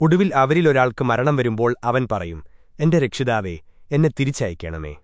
ഒടുവിൽ അവരിലൊരാൾക്ക് മരണം വരുമ്പോൾ അവൻ പറയും എന്റെ രക്ഷിതാവേ എന്നെ തിരിച്ചയക്കണമേ.